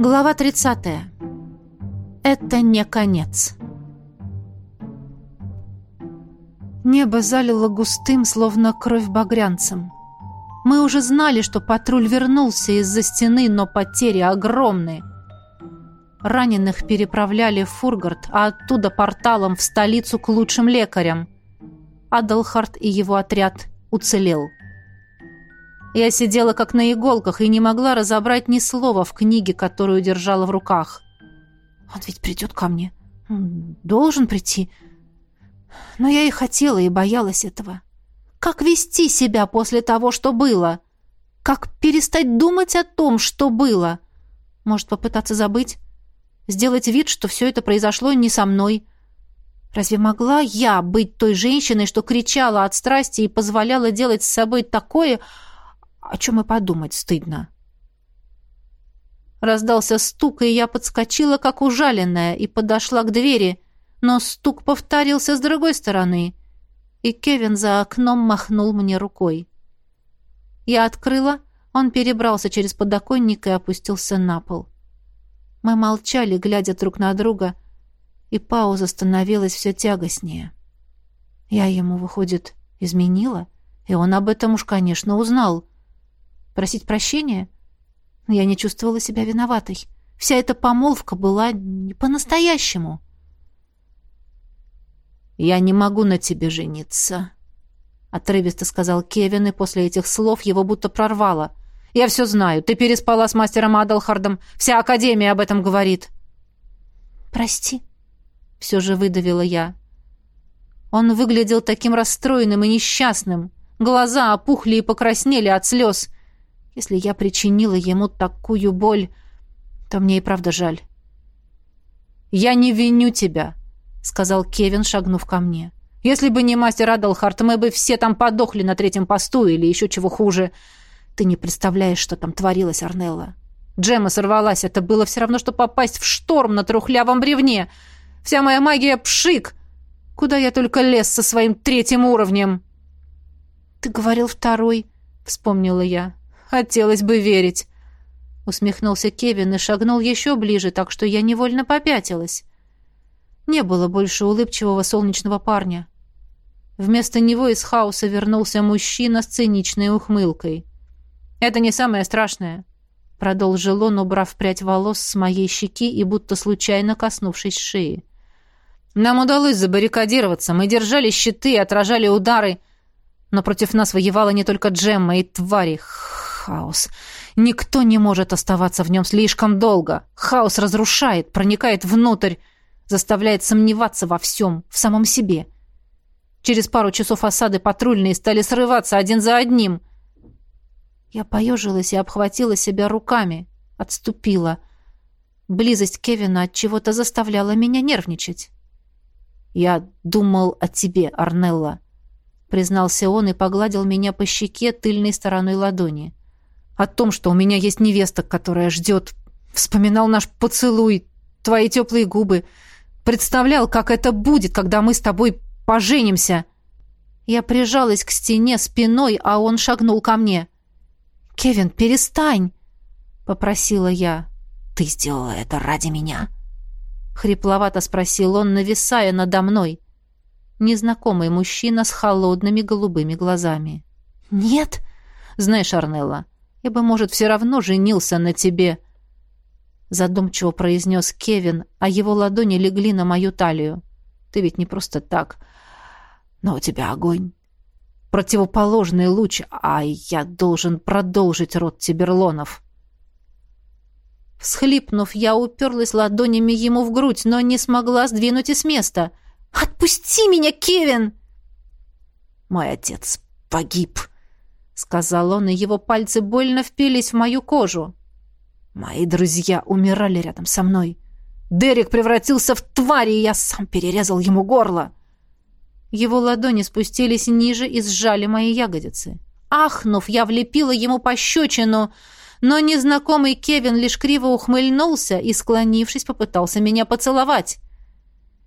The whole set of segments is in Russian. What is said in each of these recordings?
Глава 30. Это не конец. Небо залило густым, словно кровь багрянцем. Мы уже знали, что патруль вернулся из-за стены, но потери огромные. Раненых переправляли в Фургард, а оттуда порталом в столицу к лучшим лекарям. Адалхард и его отряд уцелел. Я сидела как на иголках и не могла разобрать ни слова в книге, которую держала в руках. Он ведь придет ко мне. Должен прийти. Но я и хотела, и боялась этого. Как вести себя после того, что было? Как перестать думать о том, что было? Может, попытаться забыть? Сделать вид, что все это произошло не со мной? Разве могла я быть той женщиной, что кричала от страсти и позволяла делать с собой такое, о чем и подумать стыдно. Раздался стук, и я подскочила, как ужаленная, и подошла к двери, но стук повторился с другой стороны, и Кевин за окном махнул мне рукой. Я открыла, он перебрался через подоконник и опустился на пол. Мы молчали, глядя друг на друга, и пауза становилась все тягостнее. Я ему, выходит, изменила, и он об этом уж, конечно, узнал. Просить прощения? Я не чувствовала себя виноватой. Вся эта помолвка была не по-настоящему. «Я не могу на тебе жениться», — отрывисто сказал Кевин, и после этих слов его будто прорвало. «Я все знаю. Ты переспала с мастером Адалхардом. Вся Академия об этом говорит». «Прости», — все же выдавила я. Он выглядел таким расстроенным и несчастным. Глаза опухли и покраснели от слез. Если я причинила ему такую боль, то мне и правда жаль. «Я не виню тебя», — сказал Кевин, шагнув ко мне. «Если бы не мастер Адалхарт, мы бы все там подохли на третьем посту или еще чего хуже. Ты не представляешь, что там творилось, Арнелла. Джема сорвалась. Это было все равно, что попасть в шторм на трухлявом бревне. Вся моя магия — пшик. Куда я только лез со своим третьим уровнем?» «Ты говорил второй», — вспомнила я. Хотелось бы верить. Усмехнулся Кевин и шагнул еще ближе, так что я невольно попятилась. Не было больше улыбчивого солнечного парня. Вместо него из хаоса вернулся мужчина с циничной ухмылкой. «Это не самое страшное», — продолжил он, убрав прядь волос с моей щеки и будто случайно коснувшись шеи. «Нам удалось забаррикадироваться. Мы держали щиты и отражали удары, но против нас воевала не только Джемма и твари хаос. Никто не может оставаться в нем слишком долго. Хаос разрушает, проникает внутрь, заставляет сомневаться во всем, в самом себе. Через пару часов осады патрульные стали срываться один за одним. Я поежилась и обхватила себя руками, отступила. Близость Кевина от чего-то заставляла меня нервничать. «Я думал о тебе, Арнелла», — признался он и погладил меня по щеке тыльной стороной ладони о том, что у меня есть невеста, которая ждет. Вспоминал наш поцелуй, твои теплые губы. Представлял, как это будет, когда мы с тобой поженимся. Я прижалась к стене спиной, а он шагнул ко мне. «Кевин, перестань!» — попросила я. «Ты сделала это ради меня?» Хрипловато спросил он, нависая надо мной. Незнакомый мужчина с холодными голубыми глазами. «Нет?» «Знаешь, Арнелла, я бы, может, все равно женился на тебе», — задумчиво произнес Кевин, а его ладони легли на мою талию. «Ты ведь не просто так. Но у тебя огонь. Противоположный луч, а я должен продолжить род Тиберлонов». Всхлипнув, я уперлась ладонями ему в грудь, но не смогла сдвинуть и с места. «Отпусти меня, Кевин!» «Мой отец погиб», сказал он, и его пальцы больно впились в мою кожу. Мои друзья умирали рядом со мной. Дерек превратился в тварь, и я сам перерезал ему горло. Его ладони спустились ниже и сжали мои ягодицы. Ахнув, я влепила ему пощечину, но незнакомый Кевин лишь криво ухмыльнулся и, склонившись, попытался меня поцеловать.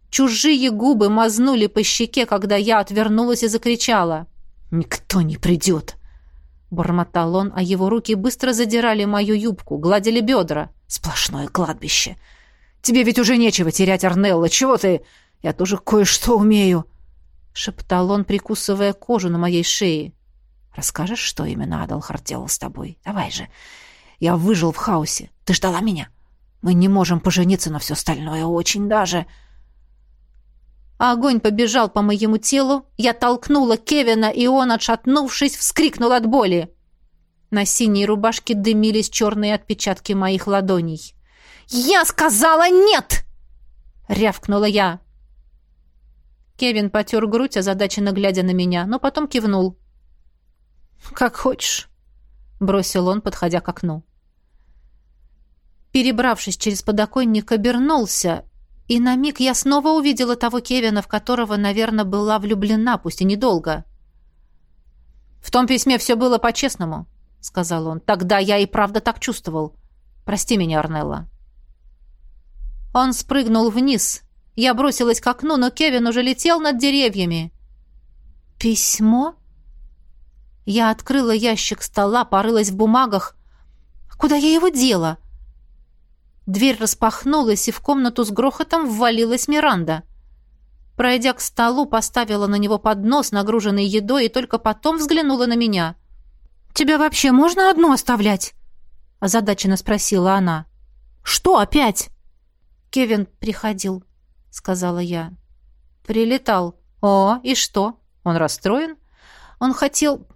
Чужие губы мазнули по щеке, когда я отвернулась и закричала. «Никто не придет!» Бормотал он, а его руки быстро задирали мою юбку, гладили бедра. Сплошное кладбище. Тебе ведь уже нечего терять, Арнелла. Чего ты? Я тоже кое-что умею. Шептал он, прикусывая кожу на моей шее. Расскажешь, что именно Адалхард делал с тобой? Давай же. Я выжил в хаосе. Ты ждала меня? Мы не можем пожениться на все остальное. Очень даже... А огонь побежал по моему телу, я толкнула Кевина, и он, отшатнувшись, вскрикнул от боли. На синей рубашке дымились черные отпечатки моих ладоней. «Я сказала нет!» — рявкнула я. Кевин потер грудь, озадаченно глядя на меня, но потом кивнул. «Как хочешь», — бросил он, подходя к окну. Перебравшись через подоконник, обернулся и на миг я снова увидела того Кевина, в которого, наверное, была влюблена, пусть и недолго. «В том письме все было по-честному», — сказал он. «Тогда я и правда так чувствовал. Прости меня, Арнелла». Он спрыгнул вниз. Я бросилась к окну, но Кевин уже летел над деревьями. «Письмо?» Я открыла ящик стола, порылась в бумагах. «Куда я его дела?» Дверь распахнулась, и в комнату с грохотом ввалилась Миранда. Пройдя к столу, поставила на него поднос, нагруженный едой, и только потом взглянула на меня. «Тебя вообще можно одну оставлять?» — озадаченно спросила она. «Что опять?» «Кевин приходил», — сказала я. «Прилетал. О, и что? Он расстроен?» «Он хотел...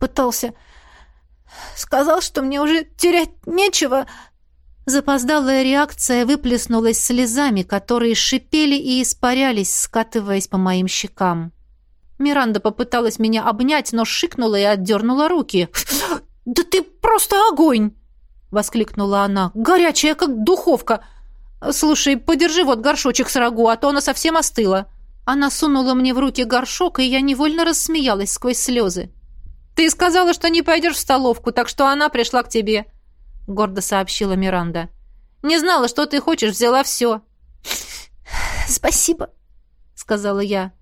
пытался... сказал, что мне уже терять нечего...» Запоздалая реакция выплеснулась слезами, которые шипели и испарялись, скатываясь по моим щекам. Миранда попыталась меня обнять, но шикнула и отдернула руки. «Да ты просто огонь!» — воскликнула она. «Горячая, как духовка! Слушай, подержи вот горшочек с рагу, а то она совсем остыла». Она сунула мне в руки горшок, и я невольно рассмеялась сквозь слезы. «Ты сказала, что не пойдешь в столовку, так что она пришла к тебе. — гордо сообщила Миранда. «Не знала, что ты хочешь, взяла все». «Спасибо», — сказала я.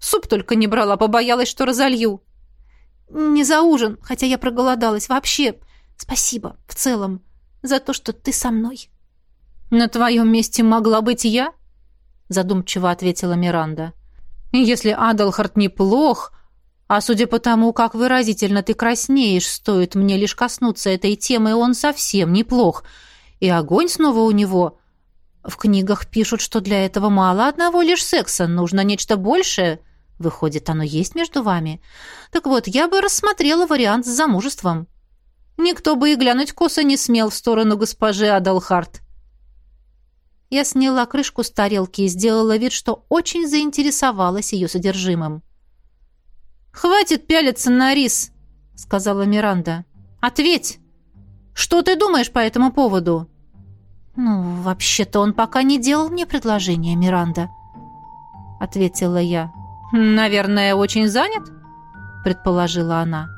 «Суп только не брала, побоялась, что разолью». «Не за ужин, хотя я проголодалась. Вообще, спасибо в целом за то, что ты со мной». «На твоем месте могла быть я?» — задумчиво ответила Миранда. «Если Адалхард неплох, а судя по тому, как выразительно ты краснеешь, стоит мне лишь коснуться этой темы, он совсем неплох. И огонь снова у него. В книгах пишут, что для этого мало одного лишь секса, нужно нечто большее. Выходит, оно есть между вами. Так вот, я бы рассмотрела вариант с замужеством. Никто бы и глянуть косо не смел в сторону госпожи Адалхарт. Я сняла крышку с тарелки и сделала вид, что очень заинтересовалась ее содержимым. «Хватит пялиться на рис», — сказала Миранда. «Ответь! Что ты думаешь по этому поводу?» «Ну, вообще-то он пока не делал мне предложение, Миранда», — ответила я. «Наверное, очень занят?» — предположила она.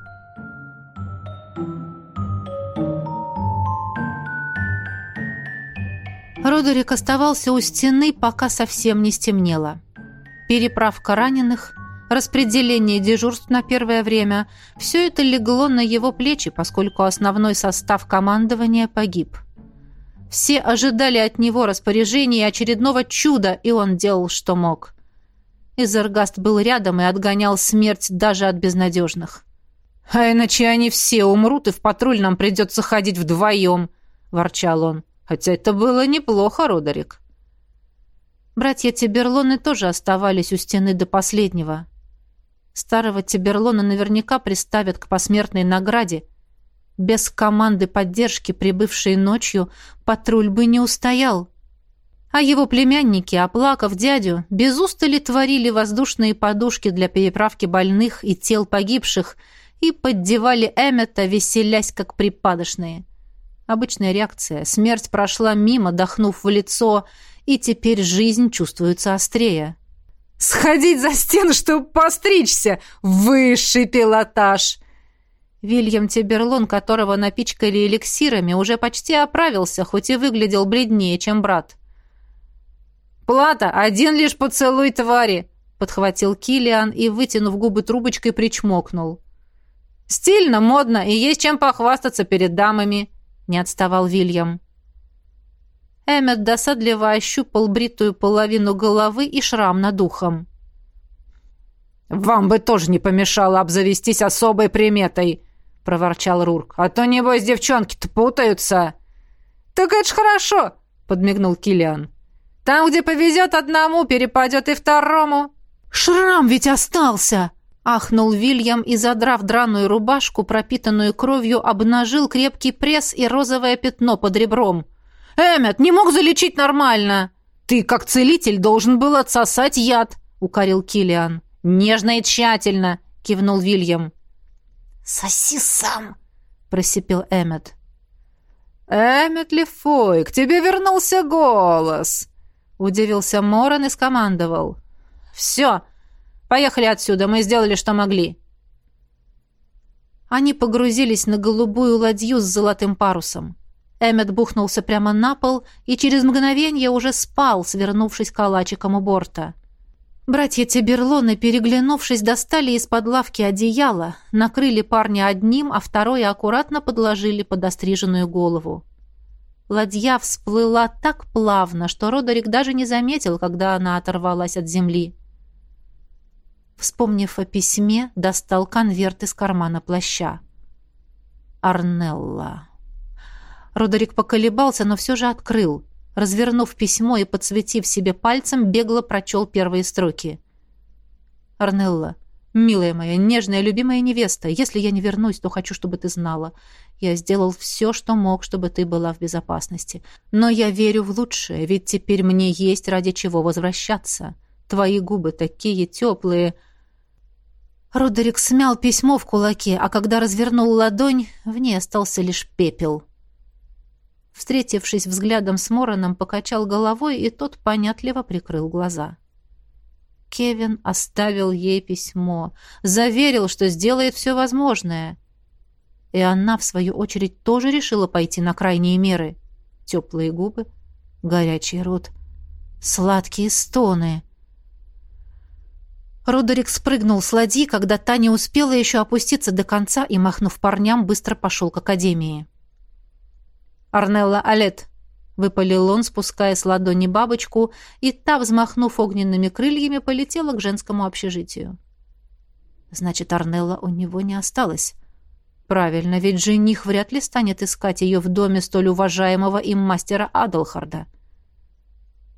Родерик оставался у стены, пока совсем не стемнело. Переправка раненых, распределение дежурств на первое время – все это легло на его плечи, поскольку основной состав командования погиб. Все ожидали от него распоряжения и очередного чуда, и он делал, что мог. Изергаст был рядом и отгонял смерть даже от безнадежных. «А иначе они все умрут, и в патруль нам придется ходить вдвоем», – ворчал он. «Хотя это было неплохо, Родерик». Братья Тиберлоны тоже оставались у стены до последнего. Старого Тиберлона наверняка приставят к посмертной награде. Без команды поддержки, прибывшей ночью, патруль бы не устоял. А его племянники, оплакав дядю, без устали творили воздушные подушки для переправки больных и тел погибших и поддевали Эммета, веселясь как припадочные. Обычная реакция. Смерть прошла мимо, дохнув в лицо, и теперь жизнь чувствуется острее. Сходить за стену, чтобы постричься! Высший пилотаж!» Вильям Тиберлон, которого напичкали эликсирами, уже почти оправился, хоть и выглядел бледнее, чем брат. «Плата! Один лишь поцелуй твари!» — подхватил Килиан и, вытянув губы трубочкой, причмокнул. «Стильно, модно и есть чем похвастаться перед дамами!» — не отставал Вильям. Эммет досадливо ощупал бритую половину головы и шрам над ухом. «Вам бы тоже не помешало обзавестись особой приметой», — проворчал Рурк. «А то, небось, девчонки-то путаются». «Так это ж хорошо», — подмигнул Килиан. «Там, где повезет одному, перепадет и второму». «Шрам ведь остался!» — ахнул Вильям и, задрав драную рубашку, пропитанную кровью, обнажил крепкий пресс и розовое пятно под ребром. «Эммет, не мог залечить нормально!» «Ты, как целитель, должен был отсосать яд», — укорил Килиан. «Нежно и тщательно!» — кивнул Вильям. «Соси сам!» — просипел Эммет. «Эммет Лефой, к тебе вернулся голос!» — удивился Моран и скомандовал. «Все! Поехали отсюда, мы сделали, что могли!» Они погрузились на голубую ладью с золотым парусом. Эммет бухнулся прямо на пол и через мгновение уже спал, свернувшись калачиком у борта. Братья Тиберлоны, переглянувшись, достали из-под лавки одеяло, накрыли парня одним, а второе аккуратно подложили под остриженную голову. Ладья всплыла так плавно, что Родерик даже не заметил, когда она оторвалась от земли. Вспомнив о письме, достал конверт из кармана плаща. Арнелла. Родерик поколебался, но все же открыл — Развернув письмо и подсветив себе пальцем, бегло прочел первые строки. «Арнелла, милая моя, нежная, любимая невеста, если я не вернусь, то хочу, чтобы ты знала. Я сделал все, что мог, чтобы ты была в безопасности. Но я верю в лучшее, ведь теперь мне есть ради чего возвращаться. Твои губы такие теплые...» Родерик смял письмо в кулаке, а когда развернул ладонь, в ней остался лишь пепел. Встретившись взглядом с Мороном, покачал головой, и тот понятливо прикрыл глаза. Кевин оставил ей письмо, заверил, что сделает все возможное. И она, в свою очередь, тоже решила пойти на крайние меры. Теплые губы, горячий рот, сладкие стоны. Родерик спрыгнул с ладьи, когда та не успела еще опуститься до конца и, махнув парням, быстро пошел к академии. Арнелла Алет!» — выпалил он, спуская с ладони бабочку, и та, взмахнув огненными крыльями, полетела к женскому общежитию. «Значит, Арнелла у него не осталось». Правильно, ведь жених вряд ли станет искать ее в доме столь уважаемого им мастера Адалхарда.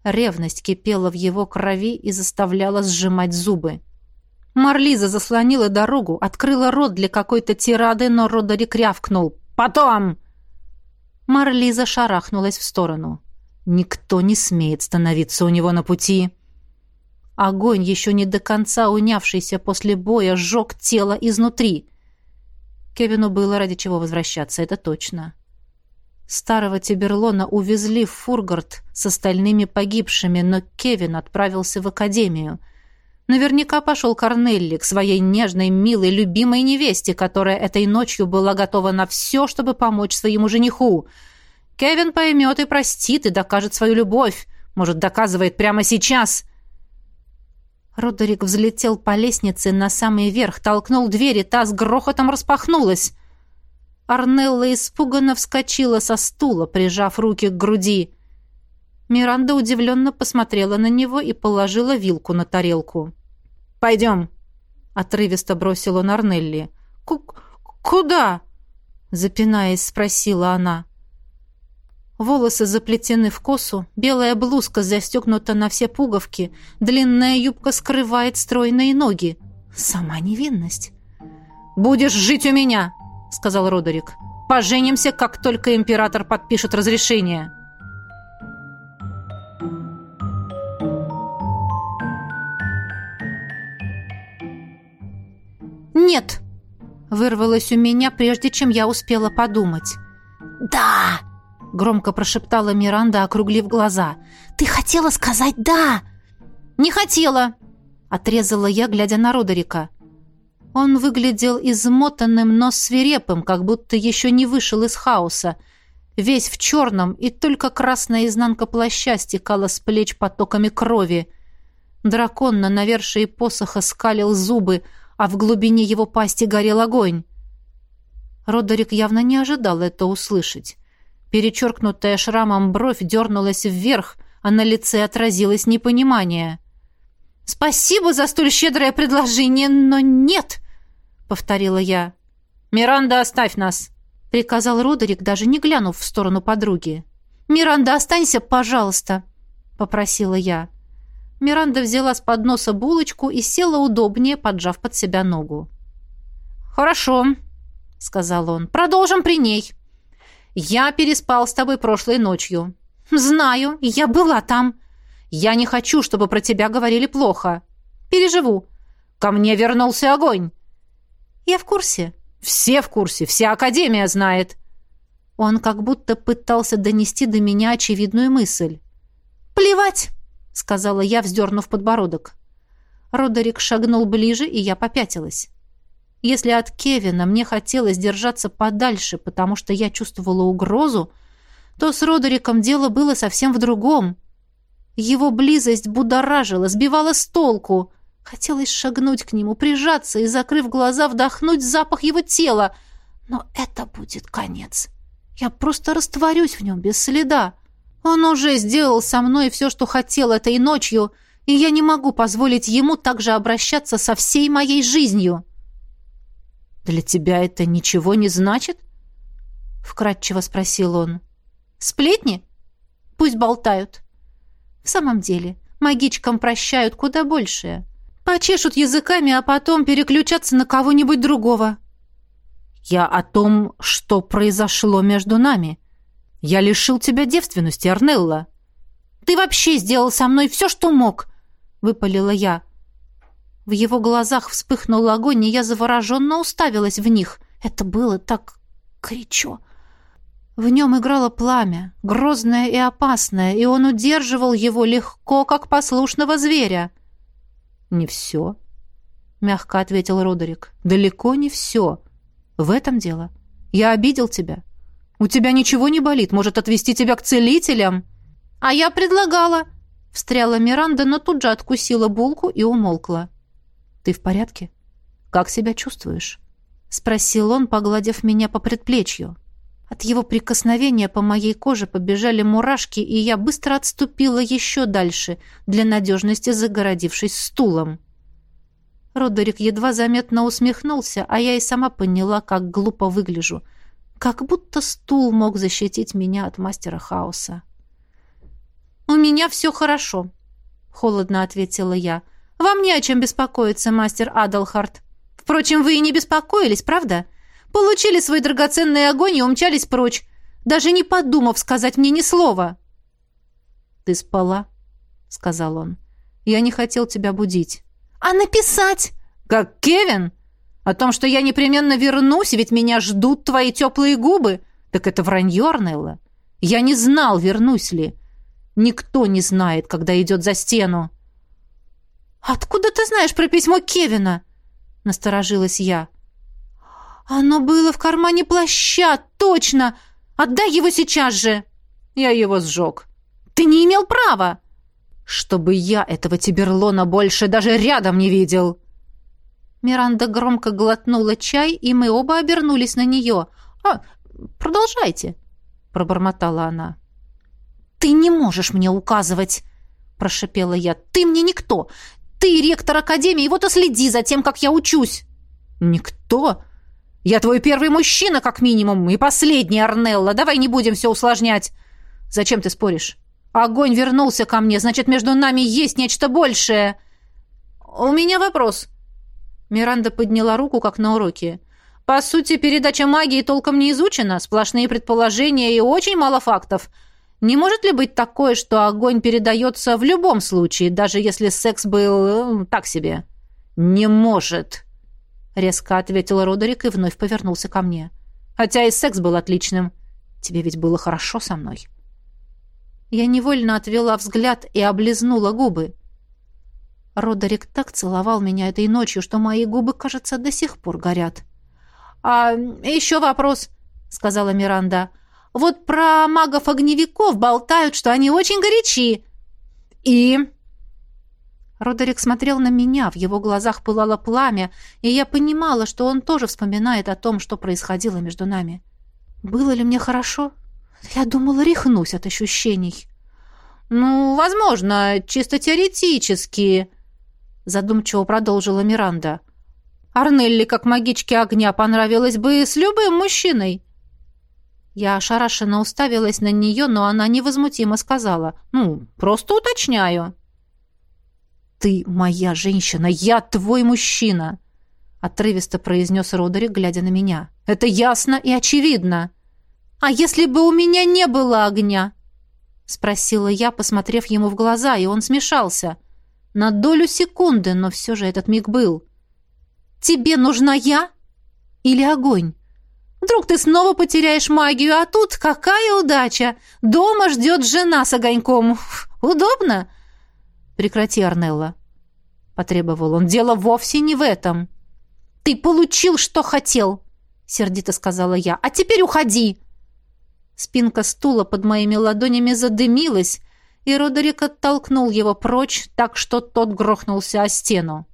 Ревность кипела в его крови и заставляла сжимать зубы. Марлиза заслонила дорогу, открыла рот для какой-то тирады, но Родерик рявкнул. «Потом!» Марлиза шарахнулась в сторону. Никто не смеет становиться у него на пути. Огонь, еще не до конца унявшийся после боя, сжег тело изнутри. Кевину было ради чего возвращаться, это точно. Старого Тиберлона увезли в Фургард с остальными погибшими, но Кевин отправился в академию. Наверняка пошел Корнелли к своей нежной, милой, любимой невесте, которая этой ночью была готова на все, чтобы помочь своему жениху. Кевин поймет и простит, и докажет свою любовь. Может, доказывает прямо сейчас. Родерик взлетел по лестнице на самый верх, толкнул дверь, и та с грохотом распахнулась. Арнелла испуганно вскочила со стула, прижав руки к груди. Миранда удивленно посмотрела на него и положила вилку на тарелку. «Пойдем», — отрывисто бросил он Арнелли. «Куда?» — запинаясь, спросила она. Волосы заплетены в косу, белая блузка застегнута на все пуговки, длинная юбка скрывает стройные ноги. Сама невинность. «Будешь жить у меня», — сказал Родерик. «Поженимся, как только император подпишет разрешение». «Нет!» — вырвалось у меня, прежде чем я успела подумать. «Да!» — громко прошептала Миранда, округлив глаза. «Ты хотела сказать «да»?» «Не хотела!» — отрезала я, глядя на Родерика. Он выглядел измотанным, но свирепым, как будто еще не вышел из хаоса. Весь в черном, и только красная изнанка плаща стекала с плеч потоками крови. Дракон на навершие посоха скалил зубы, а в глубине его пасти горел огонь. Родерик явно не ожидал это услышать. Перечеркнутая шрамом бровь дернулась вверх, а на лице отразилось непонимание. «Спасибо за столь щедрое предложение, но нет!» — повторила я. «Миранда, оставь нас!» — приказал Родерик, даже не глянув в сторону подруги. «Миранда, останься, пожалуйста!» — попросила я. Миранда взяла с подноса булочку и села удобнее, поджав под себя ногу. «Хорошо», — сказал он. «Продолжим при ней. Я переспал с тобой прошлой ночью». «Знаю, я была там». «Я не хочу, чтобы про тебя говорили плохо». «Переживу». «Ко мне вернулся огонь». «Я в курсе». «Все в курсе, вся Академия знает». Он как будто пытался донести до меня очевидную мысль. «Плевать!» — сказала я, вздернув подбородок. Родерик шагнул ближе, и я попятилась. Если от Кевина мне хотелось держаться подальше, потому что я чувствовала угрозу, то с Родериком дело было совсем в другом. Его близость будоражила, сбивала с толку. Хотелось шагнуть к нему, прижаться и, закрыв глаза, вдохнуть запах его тела. Но это будет конец. Я просто растворюсь в нем без следа. Он уже сделал со мной все, что хотел этой ночью, и я не могу позволить ему также обращаться со всей моей жизнью. «Для тебя это ничего не значит?» — вкратчиво спросил он. «Сплетни? Пусть болтают. В самом деле, магичкам прощают куда большее. Почешут языками, а потом переключаться на кого-нибудь другого». «Я о том, что произошло между нами. Я лишил тебя девственности, Арнелла». «Ты вообще сделал со мной все, что мог!» — выпалила я. В его глазах вспыхнул огонь, и я завороженно уставилась в них. Это было так горячо. В нем играло пламя, грозное и опасное, и он удерживал его легко, как послушного зверя. «Не все», — мягко ответил Родерик. «Далеко не все. В этом дело. Я обидел тебя. У тебя ничего не болит. Может, отвезти тебя к целителям?» «А я предлагала», — встряла Миранда, но тут же откусила булку и умолкла. «Ты в порядке? Как себя чувствуешь?» — спросил он, погладив меня по предплечью. От его прикосновения по моей коже побежали мурашки, и я быстро отступила еще дальше, для надежности загородившись стулом. Родерик едва заметно усмехнулся, а я и сама поняла, как глупо выгляжу. Как будто стул мог защитить меня от мастера хаоса. «У меня все хорошо», — холодно ответила я. — вам не о чем беспокоиться, мастер Адалхарт. Впрочем, вы и не беспокоились, правда? Получили свой драгоценный огонь и умчались прочь, даже не подумав сказать мне ни слова. «Ты спала», — сказал он. «Я не хотел тебя будить». «А написать?» «Как Кевин? О том, что я непременно вернусь, ведь меня ждут твои теплые губы? Так это вранье, Арнелла. Я не знал, вернусь ли. Никто не знает, когда идет за стену». «Откуда ты знаешь про письмо Кевина?» — насторожилась я. «Оно было в кармане плаща, точно! Отдай его сейчас же!» Я его сжег. «Ты не имел права!» «Чтобы я этого Тиберлона больше даже рядом не видел!» Миранда громко глотнула чай, и мы оба обернулись на нее. «А, продолжайте!» — пробормотала она. «Ты не можешь мне указывать!» — прошипела я. «Ты мне никто! Ты ректор академии, вот и следи за тем, как я учусь. Никто. Я твой первый мужчина, как минимум, и последний, Арнелла. Давай не будем все усложнять. Зачем ты споришь? Огонь вернулся ко мне, значит, между нами есть нечто большее. У меня вопрос. Миранда подняла руку, как на уроке. По сути, передача магии толком не изучена, сплошные предположения и очень мало фактов. Не может ли быть такое, что огонь передается в любом случае, даже если секс был э, так себе? Не может, резко ответил Родерик и вновь повернулся ко мне. Хотя и секс был отличным. Тебе ведь было хорошо со мной. Я невольно отвела взгляд и облизнула губы. Родерик так целовал меня этой ночью, что мои губы, кажется, до сих пор горят. «А еще вопрос», — сказала Миранда. Вот про магов-огневиков болтают, что они очень горячи. И... Родерик смотрел на меня, в его глазах пылало пламя, и я понимала, что он тоже вспоминает о том, что происходило между нами. Было ли мне хорошо? Я думала, рехнусь от ощущений. «Ну, возможно, чисто теоретически», — задумчиво продолжила Миранда. «Арнелли, как магичке огня, понравилась бы с любым мужчиной». Я ошарашенно уставилась на нее, но она невозмутимо сказала. «Ну, просто уточняю». «Ты моя женщина, я твой мужчина», — отрывисто произнес Родерик, глядя на меня. «Это ясно и очевидно». «А если бы у меня не было огня?» — спросила я, посмотрев ему в глаза, и он смешался. На долю секунды, но все же этот миг был. «Тебе нужна я или огонь? Вдруг ты снова потеряешь магию, а тут какая удача! Дома ждет жена с огоньком. Удобно?» «Прекрати, Арнелла», — потребовал он. «Дело вовсе не в этом». «Ты получил, что хотел», — сердито сказала я. «А теперь уходи». Спинка стула под моими ладонями задымилась, и Родерик оттолкнул его прочь, так что тот грохнулся о стену.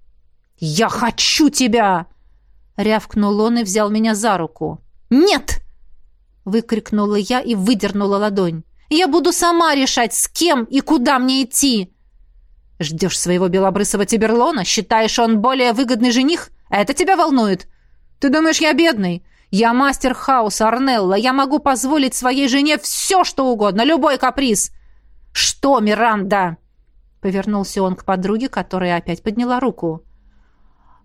«Я хочу тебя!» — рявкнул он и взял меня за руку. «Нет!» — выкрикнула я и выдернула ладонь. «Я буду сама решать, с кем и куда мне идти!» «Ждешь своего белобрысого Тиберлона? Считаешь, он более выгодный жених? Это тебя волнует? Ты думаешь, я бедный? Я мастер хаоса, Арнелла. Я могу позволить своей жене все, что угодно, любой каприз. Что, Миранда? Повернулся он к подруге, которая опять подняла руку.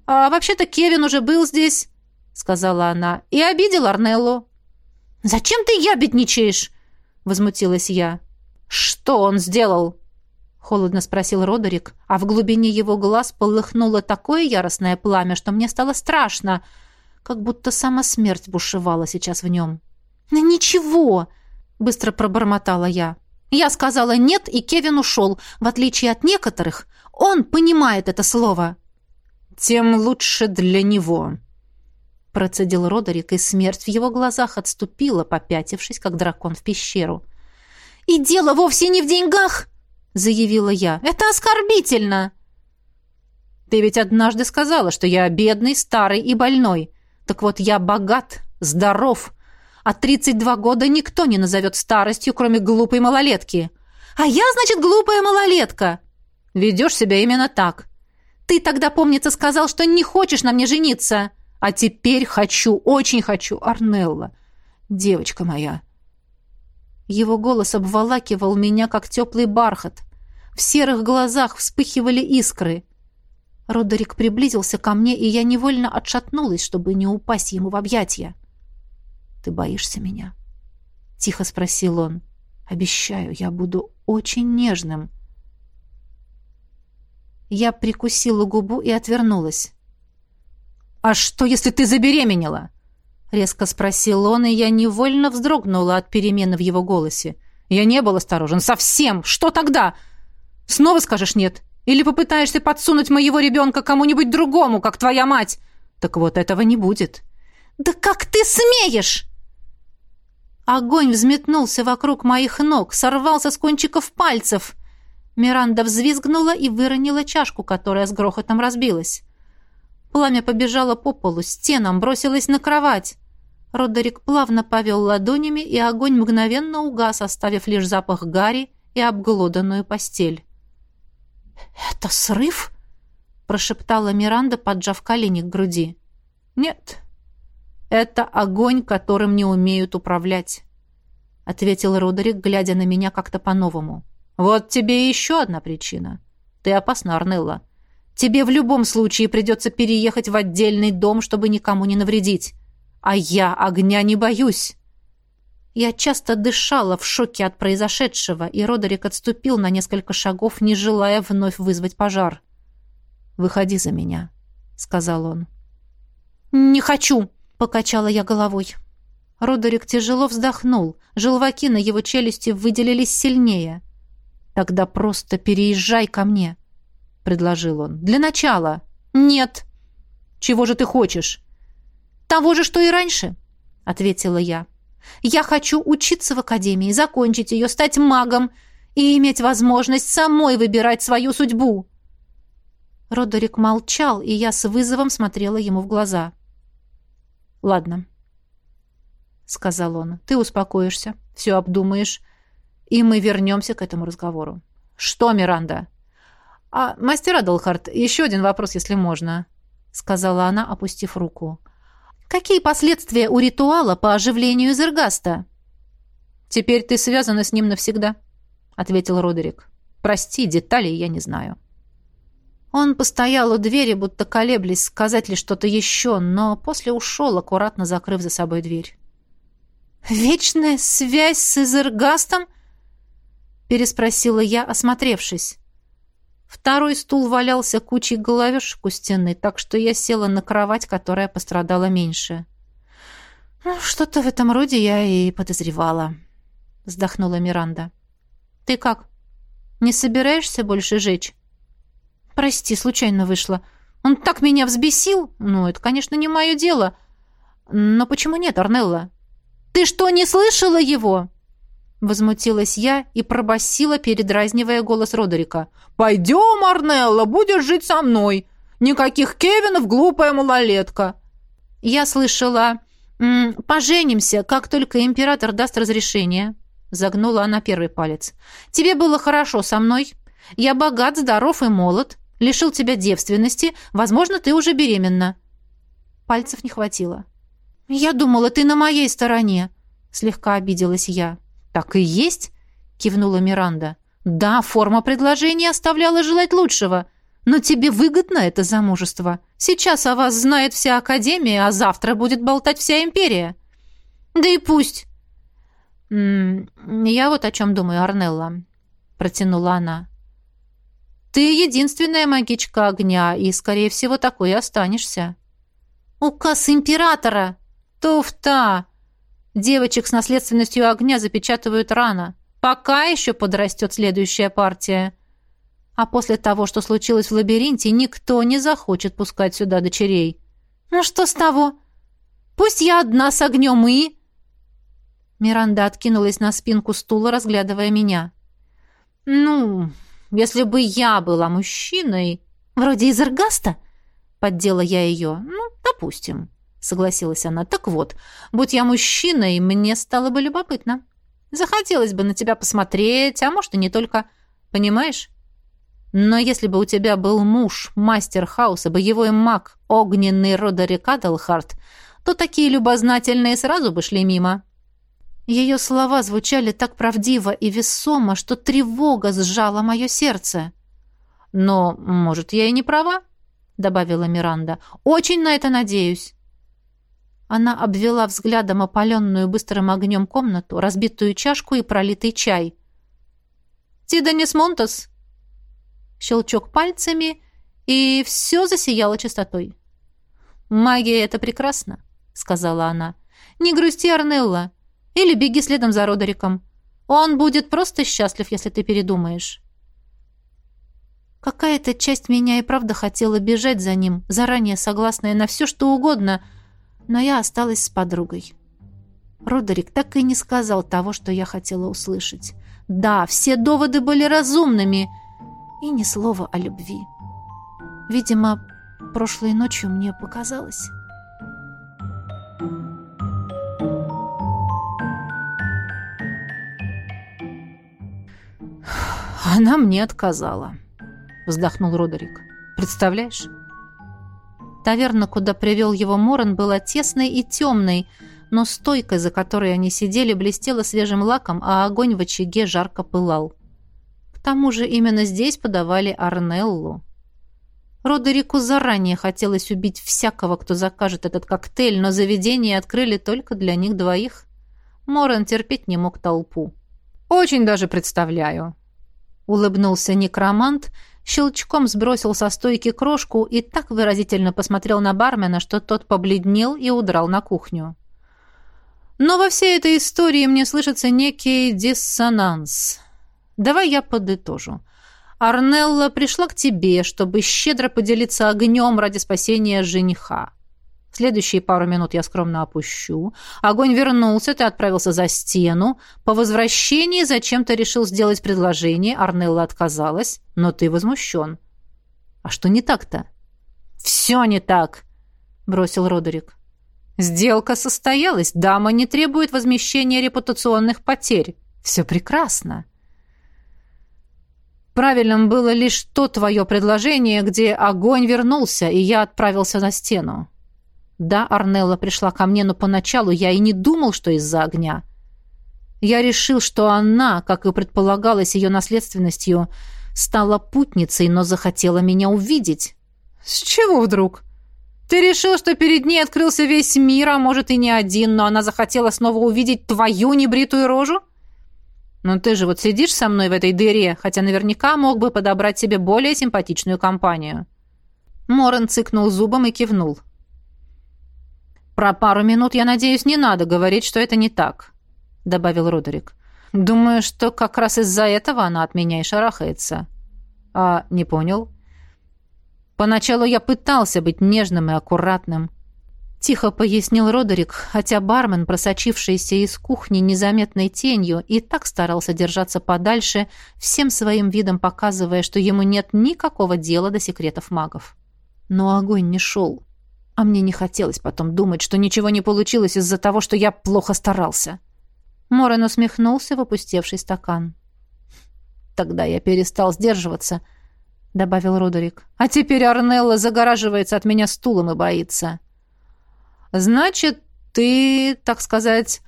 А вообще-то Кевин уже был здесь, сказала она, и обидел Арнеллу. Зачем ты ябедничаешь? возмутилась я. Что он сделал? холодно спросил Родерик, а в глубине его глаз полыхнуло такое яростное пламя, что мне стало страшно как будто сама смерть бушевала сейчас в нем. «Ничего!» — быстро пробормотала я. Я сказала «нет», и Кевин ушел. В отличие от некоторых, он понимает это слово. «Тем лучше для него», — процедил Родерик, и смерть в его глазах отступила, попятившись, как дракон в пещеру. «И дело вовсе не в деньгах!» — заявила я. «Это оскорбительно!» «Ты ведь однажды сказала, что я бедный, старый и больной. Так вот, я богат, здоров. А 32 года никто не назовет старостью, кроме глупой малолетки. А я, значит, глупая малолетка. Ведешь себя именно так. Ты тогда, помнится, сказал, что не хочешь на мне жениться. А теперь хочу, очень хочу, Арнелла. Девочка моя. Его голос обволакивал меня, как теплый бархат. В серых глазах вспыхивали искры. Родерик приблизился ко мне, и я невольно отшатнулась, чтобы не упасть ему в объятия. «Ты боишься меня?» — тихо спросил он. «Обещаю, я буду очень нежным». Я прикусила губу и отвернулась. «А что, если ты забеременела?» — резко спросил он, и я невольно вздрогнула от перемены в его голосе. «Я не был осторожен. Совсем! Что тогда? Снова скажешь «нет»?» Или попытаешься подсунуть моего ребенка кому-нибудь другому, как твоя мать? Так вот этого не будет». «Да как ты смеешь?» Огонь взметнулся вокруг моих ног, сорвался с кончиков пальцев. Миранда взвизгнула и выронила чашку, которая с грохотом разбилась. Пламя побежало по полу, стенам, бросилось на кровать. Родерик плавно повел ладонями, и огонь мгновенно угас, оставив лишь запах гари и обглоданную постель. «Это срыв?» — прошептала Миранда, поджав колени к груди. «Нет, это огонь, которым не умеют управлять», — ответил Родерик, глядя на меня как-то по-новому. «Вот тебе еще одна причина. Ты опасна, Арнелла. Тебе в любом случае придется переехать в отдельный дом, чтобы никому не навредить. А я огня не боюсь». Я часто дышала в шоке от произошедшего, и Родерик отступил на несколько шагов, не желая вновь вызвать пожар. «Выходи за меня», — сказал он. «Не хочу», — покачала я головой. Родерик тяжело вздохнул. Желваки на его челюсти выделились сильнее. «Тогда просто переезжай ко мне», — предложил он. «Для начала». «Нет». «Чего же ты хочешь?» «Того же, что и раньше», — ответила я. Я хочу учиться в академии, закончить ее, стать магом и иметь возможность самой выбирать свою судьбу». Родерик молчал, и я с вызовом смотрела ему в глаза. «Ладно», — сказал он, — «ты успокоишься. все обдумаешь, и мы вернемся к этому разговору. Что, Миранда? А, мастер Адалхарт, еще один вопрос, если можно, сказала она, опустив руку. Какие последствия у ритуала по оживлению Зергаста? Теперь ты связана с ним навсегда, ответил Родерик. Прости, деталей я не знаю. Он постоял у двери, будто колеблясь, сказать ли что-то еще, но после ушел, аккуратно закрыв за собой дверь. «Вечная связь с Изергастом?» переспросила я, осмотревшись. Второй стул валялся кучей головешек у стены, так что я села на кровать, которая пострадала меньше. «Ну, что-то в этом роде я и подозревала», — вздохнула Миранда. «Ты как? Не собираешься больше жечь?» «Прости, случайно вышло. Он так меня взбесил. Ну, это, конечно, не мое дело. Но почему нет, Арнелла?» «Ты что, не слышала его?» Возмутилась я и пробасила, передразнивая голос Родерика. «Пойдем, Арнелла, будешь жить со мной. Никаких Кевинов, глупая малолетка». Я слышала... «М -м, «Поженимся, как только император даст разрешение», — загнула она первый палец. «Тебе было хорошо со мной. Я богат, здоров и молод. Лишил тебя девственности. Возможно, ты уже беременна». Пальцев не хватило. «Я думала, ты на моей стороне», — слегка обиделась я. «Так и есть», — кивнула Миранда. «Да, форма предложения оставляла желать лучшего. Но тебе выгодно это замужество. Сейчас о вас знает вся Академия, а завтра будет болтать вся Империя». «Да и пусть». «М -м, «Я вот о чем думаю, Арнелла», — протянула она. «Ты единственная магичка огня, и, скорее всего, такой и останешься». «Указ императора!» «Туфта!» Девочек с наследственностью огня запечатывают рано. Пока еще подрастет следующая партия. А после того, что случилось в лабиринте, никто не захочет пускать сюда дочерей. Ну что с того? Пусть я одна с огнем и... Миранда откинулась на спинку стула, разглядывая меня. «Ну, если бы я была мужчиной...» «Вроде из Эргаста?» — поддела я ее. «Ну, допустим». — согласилась она. «Так вот, будь я мужчиной, мне стало бы любопытно. Захотелось бы на тебя посмотреть, а может, и не только. Понимаешь? Но если бы у тебя был муж, мастер хаоса, боевой маг, огненный Родерик Адалхарт, то такие любознательные сразу бы шли мимо». Ее слова звучали так правдиво и весомо, что тревога сжала мое сердце. «Но, может, я и не права?» — добавила Миранда. «Очень на это надеюсь». Она обвела взглядом опаленную быстрым огнем комнату, разбитую чашку и пролитый чай. «Тиданис Монтас!» Щелчок пальцами, и все засияло чистотой. «Магия — это прекрасно», — сказала она. «Не грусти, Арнелла, или беги следом за Родериком. Он будет просто счастлив, если ты передумаешь». Какая-то часть меня и правда хотела бежать за ним, заранее согласная на все, что угодно — но я осталась с подругой. Родерик так и не сказал того, что я хотела услышать. Да, все доводы были разумными, и ни слова о любви. Видимо, прошлой ночью мне показалось. «Она мне отказала», — вздохнул Родерик. «Представляешь?» Таверна, куда привел его Моран, была тесной и темной, но стойка, за которой они сидели, блестела свежим лаком, а огонь в очаге жарко пылал. К тому же именно здесь подавали Арнеллу. Родерику заранее хотелось убить всякого, кто закажет этот коктейль, но заведение открыли только для них двоих. Моран терпеть не мог толпу. «Очень даже представляю», — улыбнулся некромант щелчком сбросил со стойки крошку и так выразительно посмотрел на бармена, что тот побледнел и удрал на кухню. Но во всей этой истории мне слышится некий диссонанс. Давай я подытожу. Арнелла пришла к тебе, чтобы щедро поделиться огнем ради спасения жениха. Следующие пару минут я скромно опущу. Огонь вернулся, ты отправился за стену. По возвращении зачем-то решил сделать предложение, Арнелла отказалась, но ты возмущен. А что не так-то? «Все не так», — бросил Родерик. Сделка состоялась, дама не требует возмещения репутационных потерь. Все прекрасно. Правильным было лишь то твое предложение, где огонь вернулся, и я отправился на стену. Да, Арнелла пришла ко мне, но поначалу я и не думал, что из-за огня. Я решил, что она, как и предполагалось ее наследственностью, стала путницей, но захотела меня увидеть. С чего вдруг? Ты решил, что перед ней открылся весь мир, а может и не один, но она захотела снова увидеть твою небритую рожу? Ну ты же вот сидишь со мной в этой дыре, хотя наверняка мог бы подобрать себе более симпатичную компанию. Морен цыкнул зубом и кивнул. Про пару минут, я надеюсь, не надо говорить, что это не так, добавил Родерик. Думаю, что как раз из-за этого она от меня и шарахается. А, не понял. Поначалу я пытался быть нежным и аккуратным. Тихо пояснил Родерик, хотя бармен, просочившийся из кухни незаметной тенью, и так старался держаться подальше, всем своим видом показывая, что ему нет никакого дела до секретов магов. Но огонь не шел. А мне не хотелось потом думать, что ничего не получилось из-за того, что я плохо старался. Морен усмехнулся в опустевший стакан. Тогда я перестал сдерживаться —— добавил Родерик. «А теперь Арнелла загораживается от меня стулом и боится». «Значит, ты, так сказать,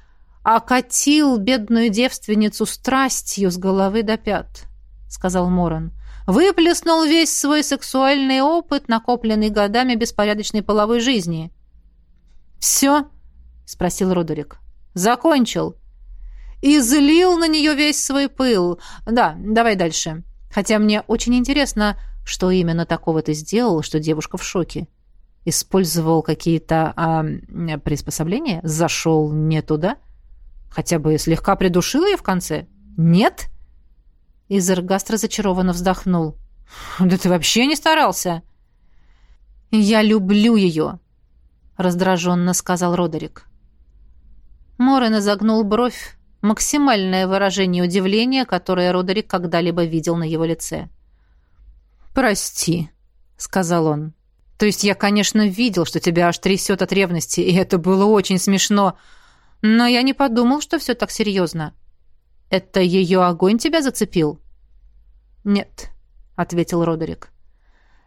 окатил бедную девственницу страстью с головы до пят», — сказал Моран. «Выплеснул весь свой сексуальный опыт, накопленный годами беспорядочной половой жизни». «Все?» — спросил Родерик. «Закончил». «Излил на нее весь свой пыл. Да, давай дальше». Хотя мне очень интересно, что именно такого ты сделал, что девушка в шоке. Использовал какие-то а, приспособления? Зашел не туда? Хотя бы слегка придушил ее в конце? Нет? Изергаст разочарованно вздохнул. «Да ты вообще не старался!» «Я люблю ее!» — раздраженно сказал Родерик. Морен изогнул бровь, Максимальное выражение удивления, которое Родерик когда-либо видел на его лице. «Прости», — сказал он. «То есть я, конечно, видел, что тебя аж трясет от ревности, и это было очень смешно, но я не подумал, что все так серьезно. Это ее огонь тебя зацепил?» «Нет», — ответил Родерик.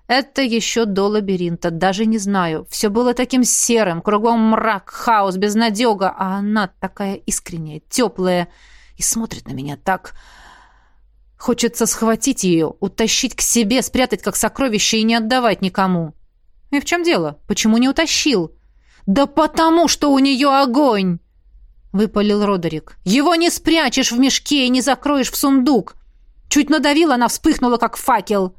Это еще до лабиринта, даже не знаю. Все было таким серым, кругом мрак, хаос, безнадега, а она такая искренняя, теплая и смотрит на меня так... Хочется схватить ее, утащить к себе, спрятать как сокровище и не отдавать никому. И в чем дело? Почему не утащил? Да потому, что у нее огонь! Выпалил Родерик. Его не спрячешь в мешке и не закроешь в сундук. Чуть надавил, она вспыхнула, как факел.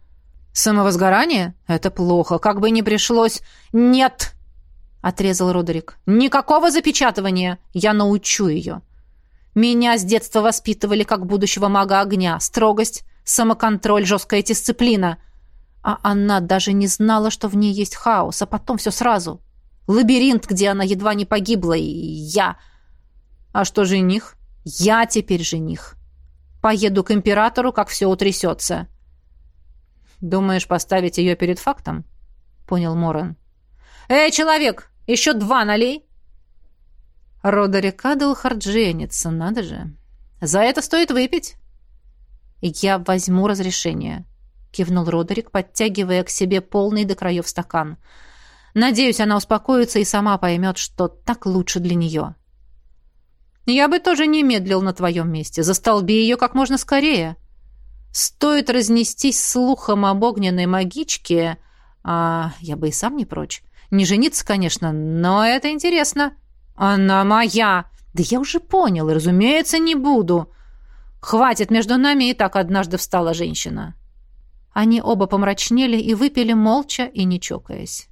«Самовозгорание? Это плохо. Как бы ни пришлось...» «Нет!» — отрезал Родерик. «Никакого запечатывания! Я научу ее!» «Меня с детства воспитывали как будущего мага огня. Строгость, самоконтроль, жесткая дисциплина. А она даже не знала, что в ней есть хаос, а потом все сразу. Лабиринт, где она едва не погибла, и я... А что жених? Я теперь жених. Поеду к императору, как все утрясется». «Думаешь поставить ее перед фактом?» — понял Моран. «Эй, человек, еще два налей!» Родерик Адлхард женится, надо же. За это стоит выпить. «Я возьму разрешение», — кивнул Родерик, подтягивая к себе полный до краев стакан. «Надеюсь, она успокоится и сама поймет, что так лучше для нее». «Я бы тоже не медлил на твоем месте. Застолби ее как можно скорее. Стоит разнестись слухом об огненной магичке, а я бы и сам не прочь. Не жениться, конечно, но это интересно. Она моя. Да я уже понял, и, разумеется, не буду. Хватит, между нами и так однажды встала женщина. Они оба помрачнели и выпили молча и не чокаясь.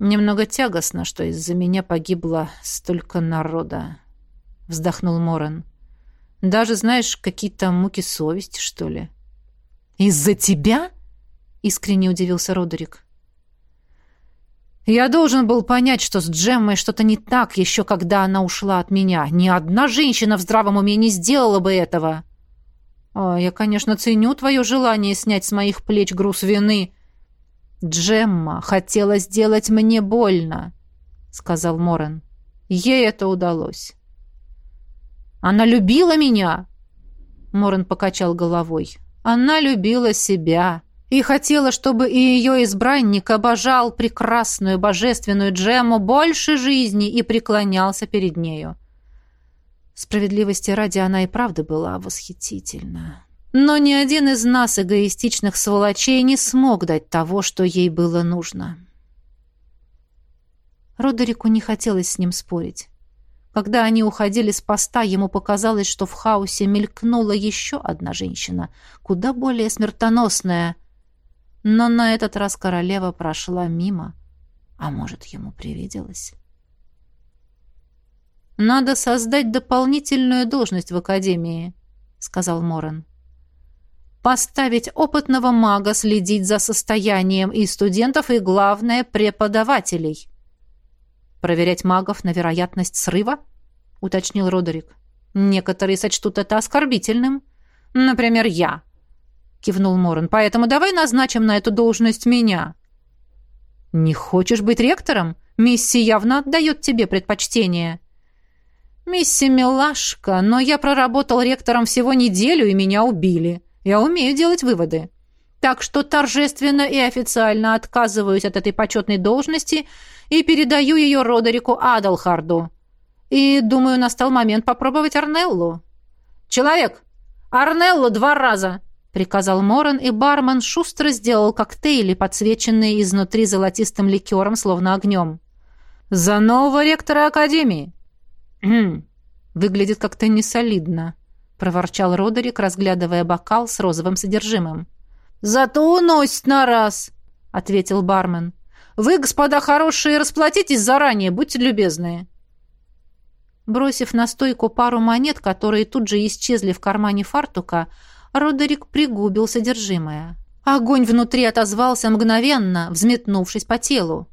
Немного тягостно, что из-за меня погибло столько народа, вздохнул Морен. Даже, знаешь, какие-то муки совести, что ли. «Из-за тебя?» — искренне удивился Родерик. «Я должен был понять, что с Джеммой что-то не так, еще когда она ушла от меня. Ни одна женщина в здравом уме не сделала бы этого». «О, я, конечно, ценю твое желание снять с моих плеч груз вины. Джемма хотела сделать мне больно. — сказал Морен. «Ей это удалось». «Она любила меня!» Морен покачал головой. «Она любила себя и хотела, чтобы и ее избранник обожал прекрасную божественную Джему больше жизни и преклонялся перед нею. Справедливости ради она и правда была восхитительна. Но ни один из нас, эгоистичных сволочей, не смог дать того, что ей было нужно. Родерику не хотелось с ним спорить. Когда они уходили с поста, ему показалось, что в хаосе мелькнула еще одна женщина, куда более смертоносная. Но на этот раз королева прошла мимо. А может, ему привиделось? «Надо создать дополнительную должность в Академии», — сказал Моран. «Поставить опытного мага следить за состоянием и студентов, и, главное, преподавателей». «Проверять магов на вероятность срыва?» — уточнил Родерик. «Некоторые сочтут это оскорбительным. Например, я», — кивнул Моран. «Поэтому давай назначим на эту должность меня». «Не хочешь быть ректором? Мисси явно отдает тебе предпочтение». «Мисси милашка, но я проработал ректором всего неделю, и меня убили. Я умею делать выводы. Так что торжественно и официально отказываюсь от этой почетной должности и передаю ее Родерику Адалхарду. И, думаю, настал момент попробовать Арнеллу». «Человек! Арнеллу два раза!» — приказал Моран, и бармен шустро сделал коктейли, подсвеченные изнутри золотистым ликером, словно огнем. «За нового ректора Академии!» «Хм, выглядит как-то несолидно», — проворчал Родерик, разглядывая бокал с розовым содержимым. «Зато уносит на раз», — ответил бармен. «Вы, господа хорошие, расплатитесь заранее, будьте любезны». Бросив на стойку пару монет, которые тут же исчезли в кармане фартука, Родерик пригубил содержимое. Огонь внутри отозвался мгновенно, взметнувшись по телу.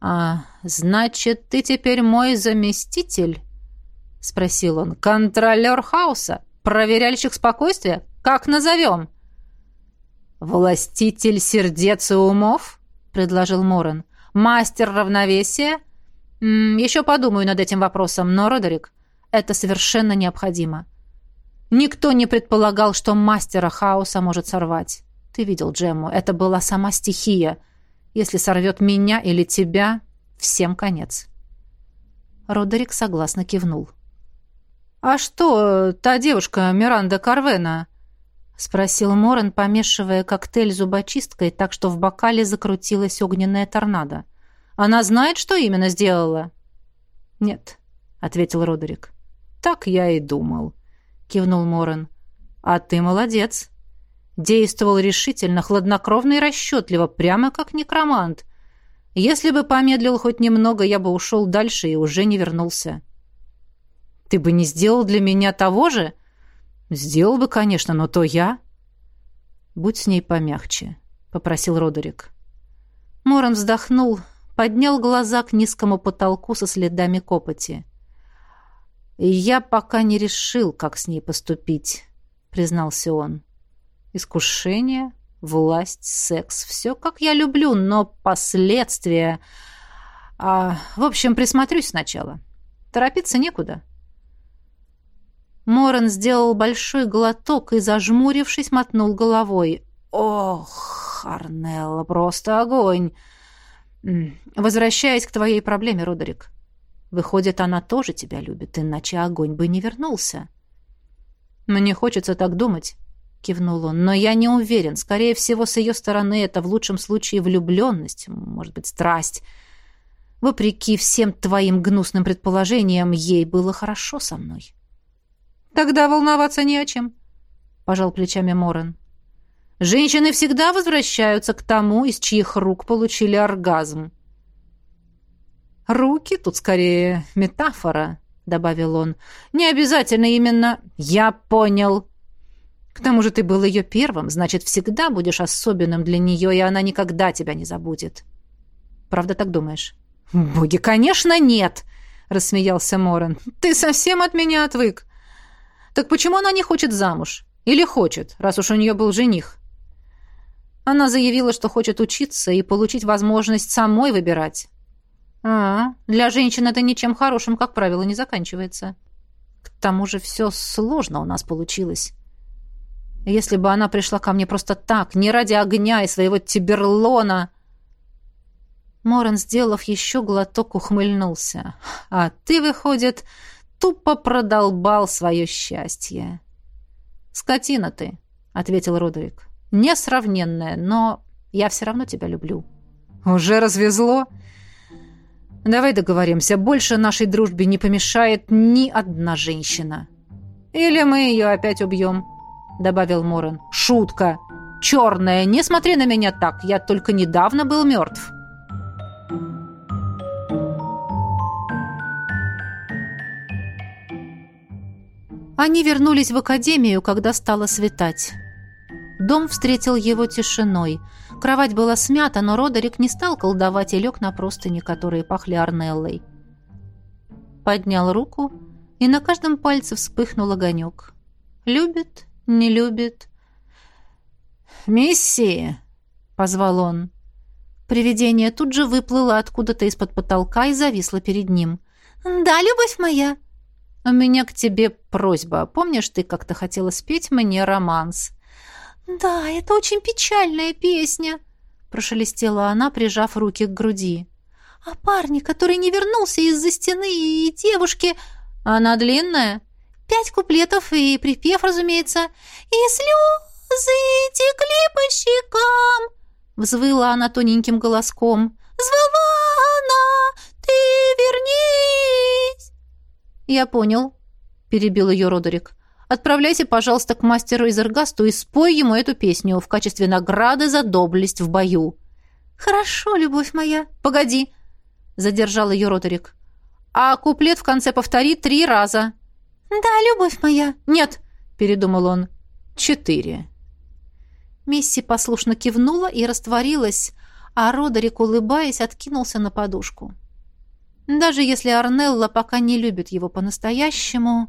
«А, значит, ты теперь мой заместитель?» — спросил он. «Контролер хаоса? Проверяльщик спокойствия? Как назовем?» «Властитель сердец и умов?» — предложил Морен. «Мастер равновесия?» М -м, «Еще подумаю над этим вопросом, но, Родерик, это совершенно необходимо. Никто не предполагал, что мастера хаоса может сорвать. Ты видел Джемму, это была сама стихия. Если сорвет меня или тебя, всем конец. Родерик согласно кивнул. «А что, та девушка Миранда Карвена?» — спросил Моран, помешивая коктейль зубочисткой, так что в бокале закрутилась огненная торнадо. «Она знает, что именно сделала?» «Нет», — ответил Родерик. «Так я и думал», — кивнул Моран. «А ты молодец. Действовал решительно, хладнокровно и расчетливо, прямо как некромант. Если бы помедлил хоть немного, я бы ушел дальше и уже не вернулся. Ты бы не сделал для меня того же? Сделал бы, конечно, но то я. Будь с ней помягче, попросил Родерик. Моран вздохнул, поднял глаза к низкому потолку со следами копоти. «Я пока не решил, как с ней поступить», — признался он. Искушение, власть, секс. Все, как я люблю, но последствия... А, в общем, присмотрюсь сначала. Торопиться некуда. Моран сделал большой глоток и, зажмурившись, мотнул головой. «Ох, Арнелла, просто огонь!» «Возвращаясь к твоей проблеме, Родерик. Выходит, она тоже тебя любит, иначе огонь бы не вернулся». «Мне хочется так думать». — кивнул он. «Но я не уверен. Скорее всего, с ее стороны это в лучшем случае влюбленность, может быть, страсть. Вопреки всем твоим гнусным предположениям, ей было хорошо со мной». «Тогда волноваться не о чем», — пожал плечами Морен. «Женщины всегда возвращаются к тому, из чьих рук получили оргазм». «Руки тут скорее метафора», — добавил он. «Не обязательно именно...» «Я понял», к тому же ты был ее первым, значит, всегда будешь особенным для нее, и она никогда тебя не забудет. Правда так думаешь? Боги, конечно, нет, рассмеялся Моран. Ты совсем от меня отвык. Так почему она не хочет замуж? Или хочет, раз уж у нее был жених? Она заявила, что хочет учиться и получить возможность самой выбирать. А, для женщин это ничем хорошим, как правило, не заканчивается. К тому же все сложно у нас получилось. Если бы она пришла ко мне просто так, не ради огня и своего тиберлона... Моран, сделав еще глоток, ухмыльнулся. А ты, выходит, тупо продолбал свое счастье. «Скотина ты», — ответил Родерик. «Несравненная, но я все равно тебя люблю». «Уже развезло?» «Давай договоримся, больше нашей дружбе не помешает ни одна женщина». «Или мы ее опять убьем», — добавил Морен. «Шутка! Черная, не смотри на меня так, я только недавно был мертв». Они вернулись в академию, когда стало светать. Дом встретил его тишиной. Кровать была смята, но Родерик не стал колдовать и лег на простыни, которые пахли Арнеллой. Поднял руку, и на каждом пальце вспыхнул огонек. «Любит? Не любит?» «Мисси!» — позвал он. Привидение тут же выплыло откуда-то из-под потолка и зависло перед ним. «Да, любовь моя!» «У меня к тебе просьба. Помнишь, ты как-то хотела спеть мне романс?» «Да, это очень печальная песня», — прошелестела она, прижав руки к груди. «А парни, который не вернулся из-за стены, и девушки...» «Она длинная?» «Пять куплетов и припев, разумеется. И слезы текли по щекам», — взвыла она тоненьким голоском. «Звала она, ты вернись!» «Я понял», — перебил ее Родерик. Отправляйся, пожалуйста, к мастеру Изергасту и спой ему эту песню в качестве награды за доблесть в бою». «Хорошо, любовь моя». «Погоди», — задержал ее Роторик. «А куплет в конце повтори три раза». «Да, любовь моя». «Нет», — передумал он. «Четыре». Мисси послушно кивнула и растворилась, а Родерик, улыбаясь, откинулся на подушку. Даже если Арнелла пока не любит его по-настоящему,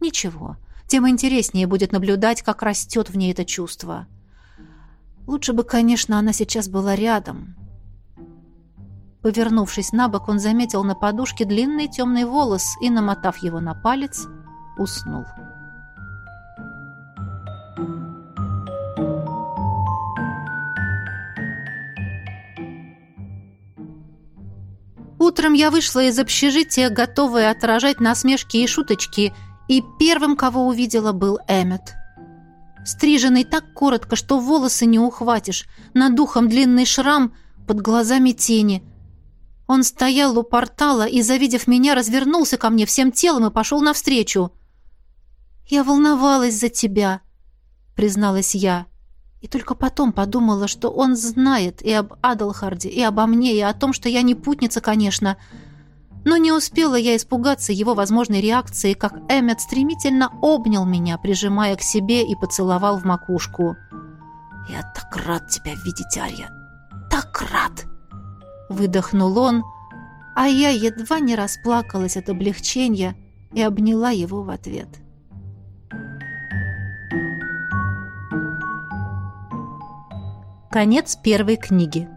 ничего тем интереснее будет наблюдать, как растет в ней это чувство. Лучше бы, конечно, она сейчас была рядом. Повернувшись на бок, он заметил на подушке длинный темный волос и, намотав его на палец, уснул. Утром я вышла из общежития, готовая отражать насмешки и шуточки, и первым, кого увидела, был Эммет. Стриженный так коротко, что волосы не ухватишь, над духом длинный шрам, под глазами тени. Он стоял у портала и, завидев меня, развернулся ко мне всем телом и пошел навстречу. «Я волновалась за тебя», — призналась я. И только потом подумала, что он знает и об Адалхарде, и обо мне, и о том, что я не путница, конечно, — но не успела я испугаться его возможной реакции, как Эммет стремительно обнял меня, прижимая к себе и поцеловал в макушку. «Я так рад тебя видеть, Арья! Так рад!» Выдохнул он, а я едва не расплакалась от облегчения и обняла его в ответ. Конец первой книги.